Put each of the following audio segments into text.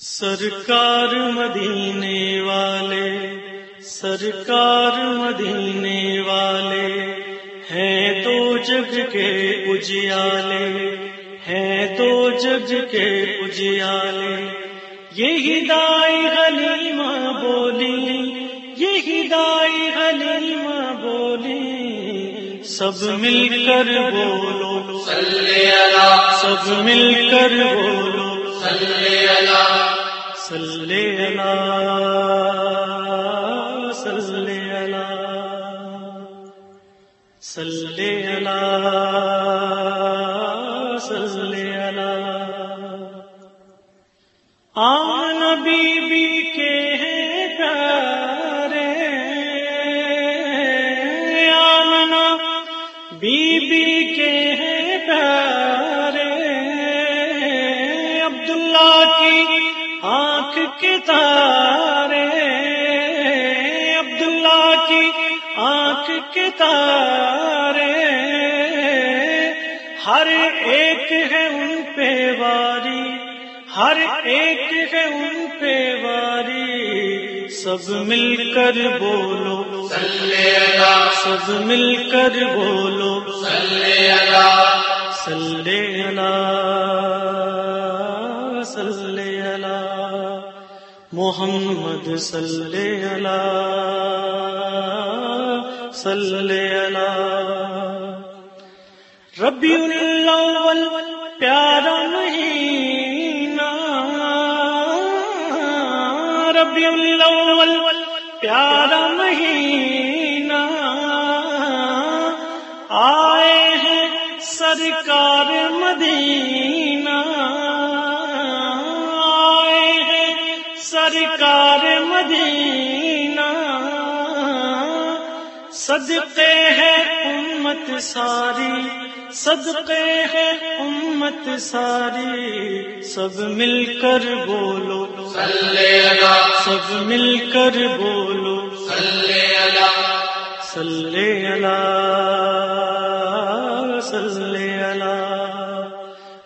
سرکار مدینے والے سرکار مدینے والے ہیں تو جگ کے اجیالے ہیں تو جگ کے اجیالے۔ یہی دائی حلیمہ بولی یہی دائی حلیمہ بولی سب مل کر بولو۔ سب مل کر بولو۔ صلی اللہ صلی اللہ صلی اللہ صلی اللہ آن بی کے ہیں پیارے آمنا بی بی کے ہیں پیارے عبداللہ کی آنکھ کے تارے عبداللہ کی آنکھ کے تارے۔ ہر ایک ہے ان پہ واری ہر ایک ہے ان پہ واری۔ سب مل کر بولو سب مل کر بولو۔ اللہ صلی اللہ۔ محمد صلی اللہ صلی اللہ۔ ربی الاول، پیارا مہینہ۔ ربی الاول، پیارا مہینہ۔ آئے ہیں سرکار مدینہ۔ سرکار مدینہ، صدقے ہے امت ساری، صدقے ہے امت ساری، سب مل کر بولو، سب مل کر بولو، صلی اللہ صلی اللہ،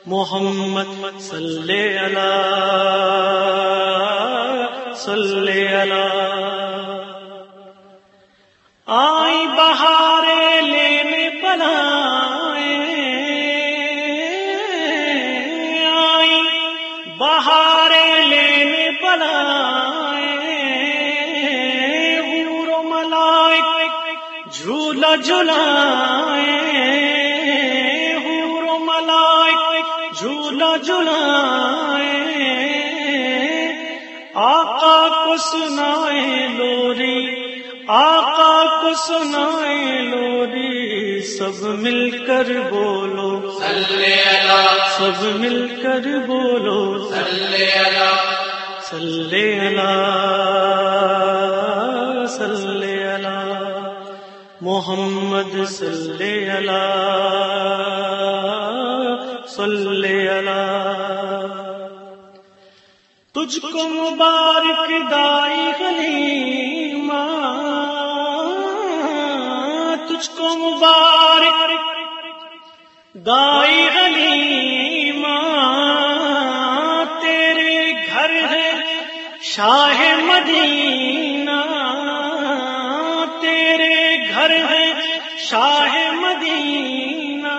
محمد صلی اللہ۔ صلی اللہ آئی بہارے لینے بنائے آئی بہارے لینے بنائے حور و ملائک جھولا جلائے حور ملائک جھولا جلائے کو سنائے لوری آقا کو سنائے لوری سب مل کر بولو۔ سب مل کر بولو۔ صلی اللہ صلی اللہ۔ محمد صلی اللہ صلی اللہ۔ تجھ کو مبارک دائی حلیمہ تجھ کو مبارک دائی حلیمہ تیرے گھر ہے شاہ مدینہ، تیرے گھر ہے شاہ مدینہ۔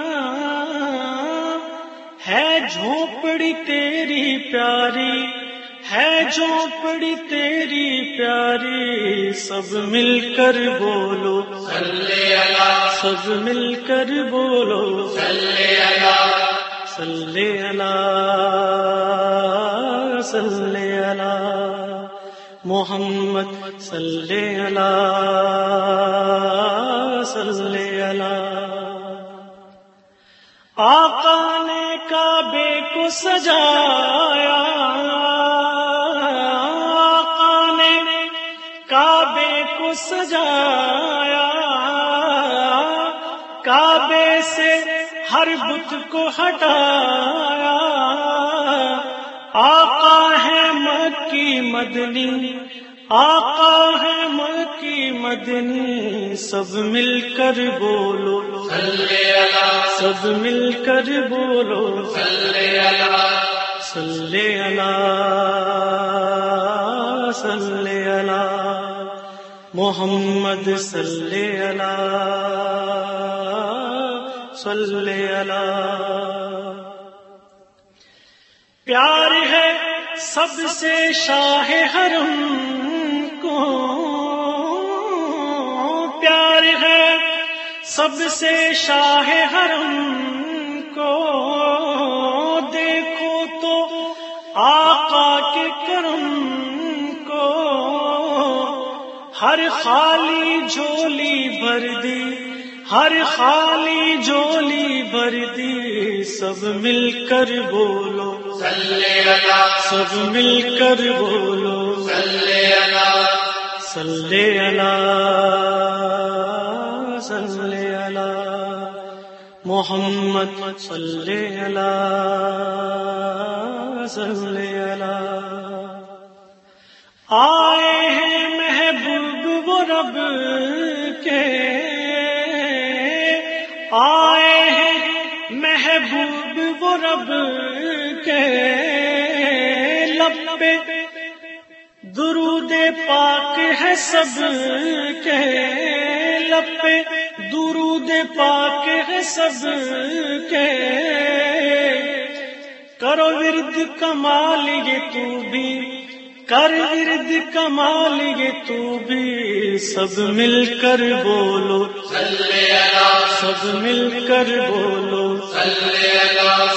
ہے جھونپڑی تیری پیاری ہے جھونپڑی تیری پیاری، سب مل کر بولو۔ سب مل کر بولو۔ صلی اللہ صلی اللہ۔ محمد، صلی اللہ صلی اللہ۔ آقا نے کعبے کو سجایا۔ سجایا۔ کعبے سے ہر بت کو ہٹایا۔ آقا ہے مکی مدنی، آقا ہے مکی مدنی، سب مل کر بولو۔ سب مل کر بولو۔ صلی اللہ محمد صلی اللہ صلی اللہ پیار ہے سب سے شاہ حرم کو پیار ہے سب سے شاہ حرم کو دیکھو تو آقا کے کرم ہر خالی جھولی بھر دی ہر خالی جولی بھر دی سب مل کر بولو۔ سب مل کر بولو۔ سلے اللہ سلے اللہ محمد صلی اللہ صلی اللہ۔ و رب کے آئے ہیں محبوب وہ رب کے لب پہ۔ درود پاک ہے سب کے لب پہ۔ درود پاک ہے سب کے۔ کرو ورد کمال یہ تو بھی کر ورد کمال، یہ تو بھی سب مل کر بولو۔ سب مل کر بولو۔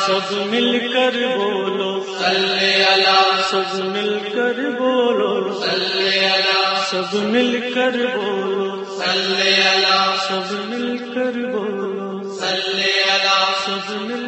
سب مل کر بولو۔ سب مل کر بولو۔ سب مل کر بولو۔ سب مل کر بولو۔ سب مل